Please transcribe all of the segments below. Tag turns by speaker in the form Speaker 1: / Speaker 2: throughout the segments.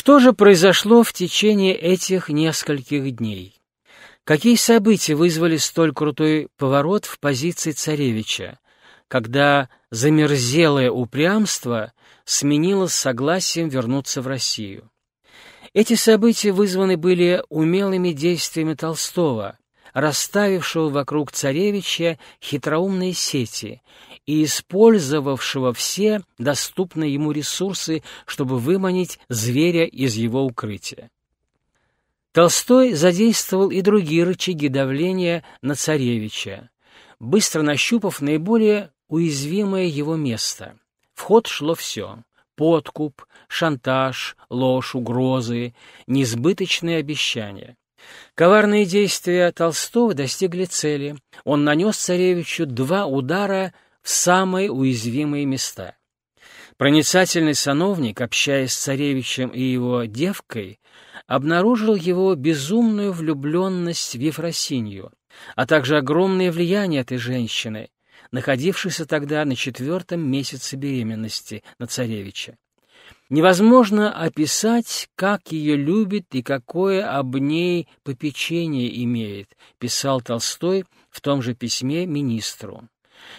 Speaker 1: Что же произошло в течение этих нескольких дней? Какие события вызвали столь крутой поворот в позиции царевича, когда замерзелое упрямство сменилось согласием вернуться в Россию? Эти события вызваны были умелыми действиями Толстого, расставившего вокруг царевича хитроумные сети и использовавшего все доступные ему ресурсы, чтобы выманить зверя из его укрытия. Толстой задействовал и другие рычаги давления на царевича, быстро нащупав наиболее уязвимое его место. В ход шло все — подкуп, шантаж, ложь, угрозы, несбыточные обещания. Коварные действия Толстого достигли цели. Он нанес царевичу два удара в самые уязвимые места. Проницательный сановник, общаясь с царевичем и его девкой, обнаружил его безумную влюбленность в Ефросинью, а также огромное влияние этой женщины, находившейся тогда на четвертом месяце беременности на царевича. Невозможно описать, как ее любит и какое об ней попечение имеет, писал Толстой в том же письме министру.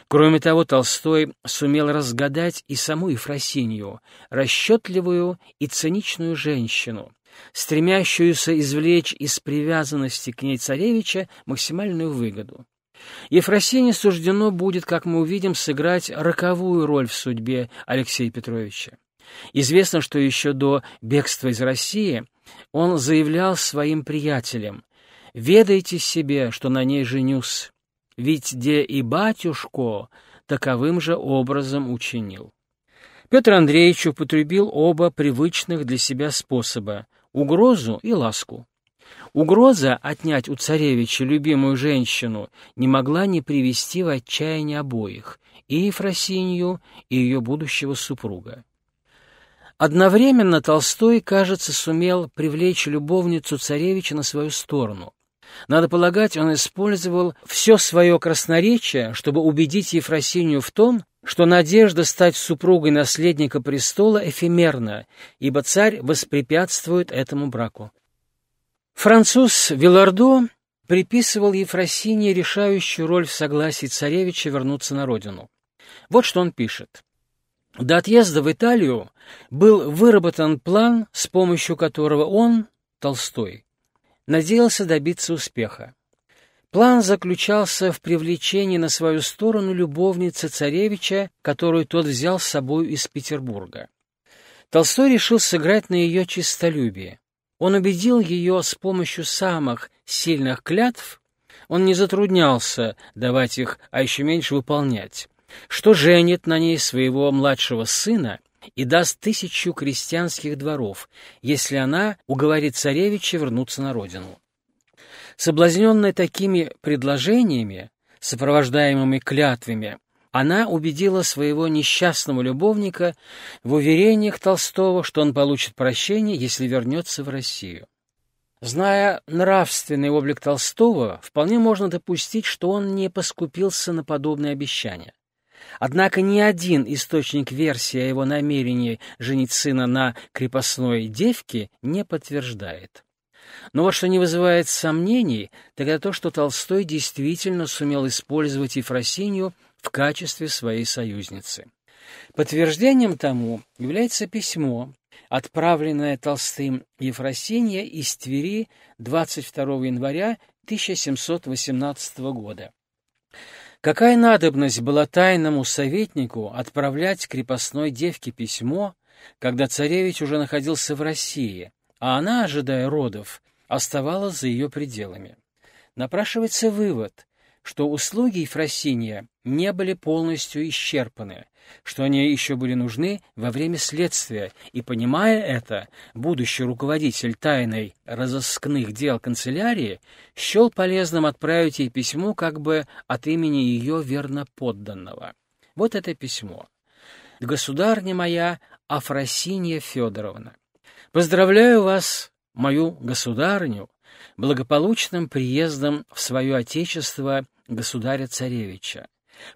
Speaker 1: Кроме того, Толстой сумел разгадать и саму Ефросинью, расчетливую и циничную женщину, стремящуюся извлечь из привязанности к ней царевича максимальную выгоду. Ефросине суждено будет, как мы увидим, сыграть роковую роль в судьбе Алексея Петровича. Известно, что еще до бегства из России он заявлял своим приятелям «Ведайте себе, что на ней женюсь, ведь где и батюшко таковым же образом учинил». Петр Андреевич употребил оба привычных для себя способа — угрозу и ласку. Угроза отнять у царевича любимую женщину не могла не привести в отчаяние обоих, и Ефросинью, и ее будущего супруга. Одновременно Толстой, кажется, сумел привлечь любовницу царевича на свою сторону. Надо полагать, он использовал все свое красноречие, чтобы убедить Ефросинию в том, что надежда стать супругой наследника престола эфемерна, ибо царь воспрепятствует этому браку. Француз Вилардо приписывал Ефросинии решающую роль в согласии царевича вернуться на родину. Вот что он пишет. До отъезда в Италию был выработан план, с помощью которого он, Толстой, надеялся добиться успеха. План заключался в привлечении на свою сторону любовницы царевича, которую тот взял с собой из Петербурга. Толстой решил сыграть на ее честолюбие. Он убедил ее с помощью самых сильных клятв, он не затруднялся давать их, а еще меньше выполнять что женит на ней своего младшего сына и даст тысячу крестьянских дворов, если она уговорит царевича вернуться на родину. Соблазненная такими предложениями, сопровождаемыми клятвами, она убедила своего несчастного любовника в уверениях Толстого, что он получит прощение, если вернется в Россию. Зная нравственный облик Толстого, вполне можно допустить, что он не поскупился на подобные обещания. Однако ни один источник версии о его намерении женить сына на крепостной девке не подтверждает. Но вот что не вызывает сомнений, это то, что Толстой действительно сумел использовать Ефросинью в качестве своей союзницы. Подтверждением тому является письмо, отправленное Толстым Ефросинье из Твери 22 января 1718 года. Какая надобность была тайному советнику отправлять крепостной девке письмо, когда царевич уже находился в России, а она, ожидая родов, оставалась за ее пределами? Напрашивается вывод, что услуги Ефросинья не были полностью исчерпаны, что они еще были нужны во время следствия, и, понимая это, будущий руководитель тайной разыскных дел канцелярии счел полезным отправить ей письмо как бы от имени ее верноподданного. Вот это письмо. «Государня моя Афросинья Федоровна, поздравляю вас, мою государню, благополучным приездом в свое отечество государя-царевича.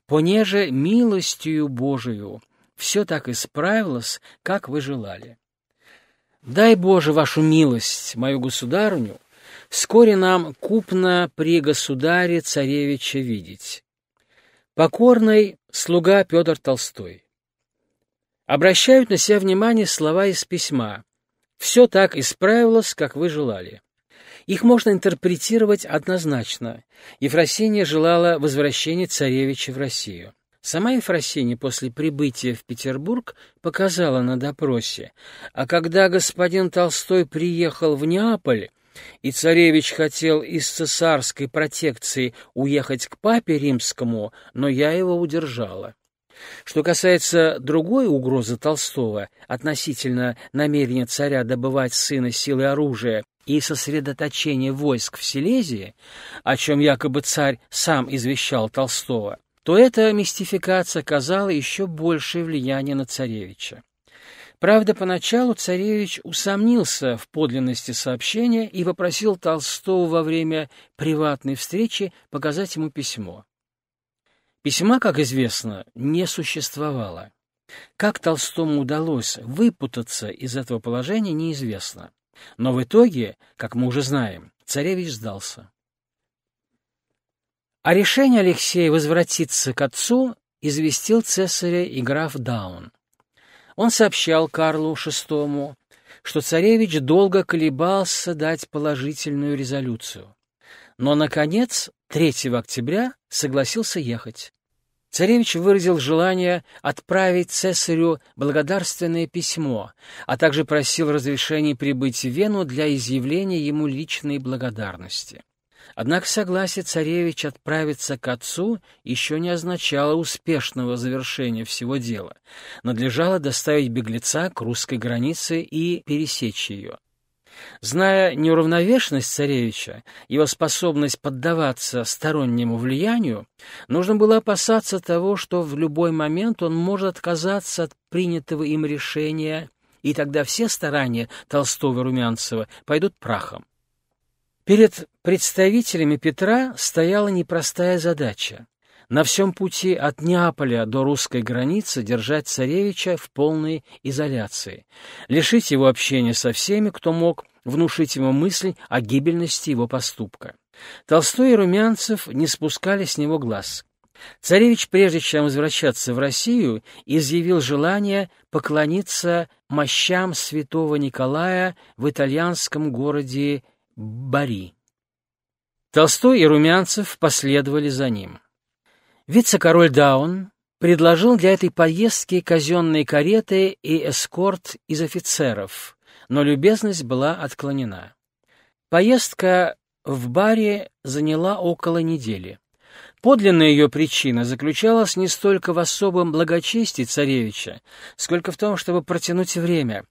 Speaker 1: Понеже милостью Божию все так исправилось, как вы желали. Дай Боже вашу милость, мою государыню, вскоре нам купно при государе царевича видеть. Покорный слуга Петр Толстой. Обращают на себя внимание слова из письма. Все так исправилось, как вы желали. Их можно интерпретировать однозначно. Ефросиния желала возвращения царевича в Россию. Сама Ефросиния после прибытия в Петербург показала на допросе, а когда господин Толстой приехал в Неаполь, и царевич хотел из цесарской протекции уехать к папе римскому, но я его удержала. Что касается другой угрозы Толстого относительно намерения царя добывать сына силы оружия и сосредоточения войск в Силезии, о чем якобы царь сам извещал Толстого, то эта мистификация оказала еще большее влияние на царевича. Правда, поначалу царевич усомнился в подлинности сообщения и попросил Толстого во время приватной встречи показать ему письмо. Письма, как известно, не существовало. Как Толстому удалось выпутаться из этого положения, неизвестно. Но в итоге, как мы уже знаем, царевич сдался. О решении Алексея возвратиться к отцу известил цесаря и граф Даун. Он сообщал Карлу VI, что царевич долго колебался дать положительную резолюцию. Но, наконец, 3 октября согласился ехать. Царевич выразил желание отправить цесарю благодарственное письмо, а также просил разрешения прибыть в Вену для изъявления ему личной благодарности. Однако согласие царевич отправиться к отцу еще не означало успешного завершения всего дела. Надлежало доставить беглеца к русской границе и пересечь ее. Зная неуравновешенность царевича, его способность поддаваться стороннему влиянию, нужно было опасаться того, что в любой момент он может отказаться от принятого им решения, и тогда все старания Толстого и Румянцева пойдут прахом. Перед представителями Петра стояла непростая задача на всем пути от Неаполя до русской границы держать царевича в полной изоляции, лишить его общения со всеми, кто мог внушить ему мысль о гибельности его поступка. Толстой и Румянцев не спускали с него глаз. Царевич, прежде чем возвращаться в Россию, изъявил желание поклониться мощам святого Николая в итальянском городе Бари. Толстой и Румянцев последовали за ним. Вице-король Даун предложил для этой поездки казенные кареты и эскорт из офицеров, но любезность была отклонена. Поездка в баре заняла около недели. Подлинная ее причина заключалась не столько в особом благочестии царевича, сколько в том, чтобы протянуть время,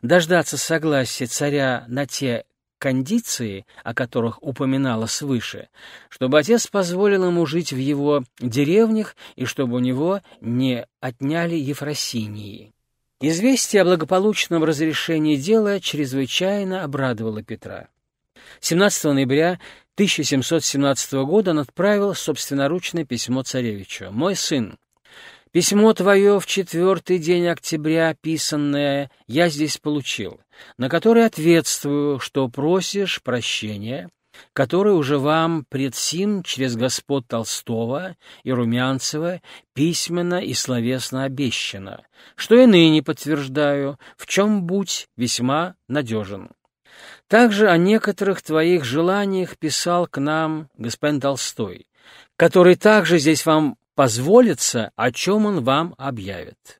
Speaker 1: дождаться согласия царя на те кондиции, о которых упоминала свыше, чтобы отец позволил ему жить в его деревнях и чтобы у него не отняли Ефросинии. Известие о благополучном разрешении дела чрезвычайно обрадовало Петра. 17 ноября 1717 года он отправил собственноручное письмо царевичу. «Мой сын, Письмо твое в четвертый день октября, писанное, я здесь получил, на которое ответствую, что просишь прощения, которое уже вам пред сим через господ Толстого и Румянцева письменно и словесно обещано, что и ныне подтверждаю, в чем будь весьма надежен. Также о некоторых твоих желаниях писал к нам господин Толстой, который также здесь вам позволится, о чем он вам объявит.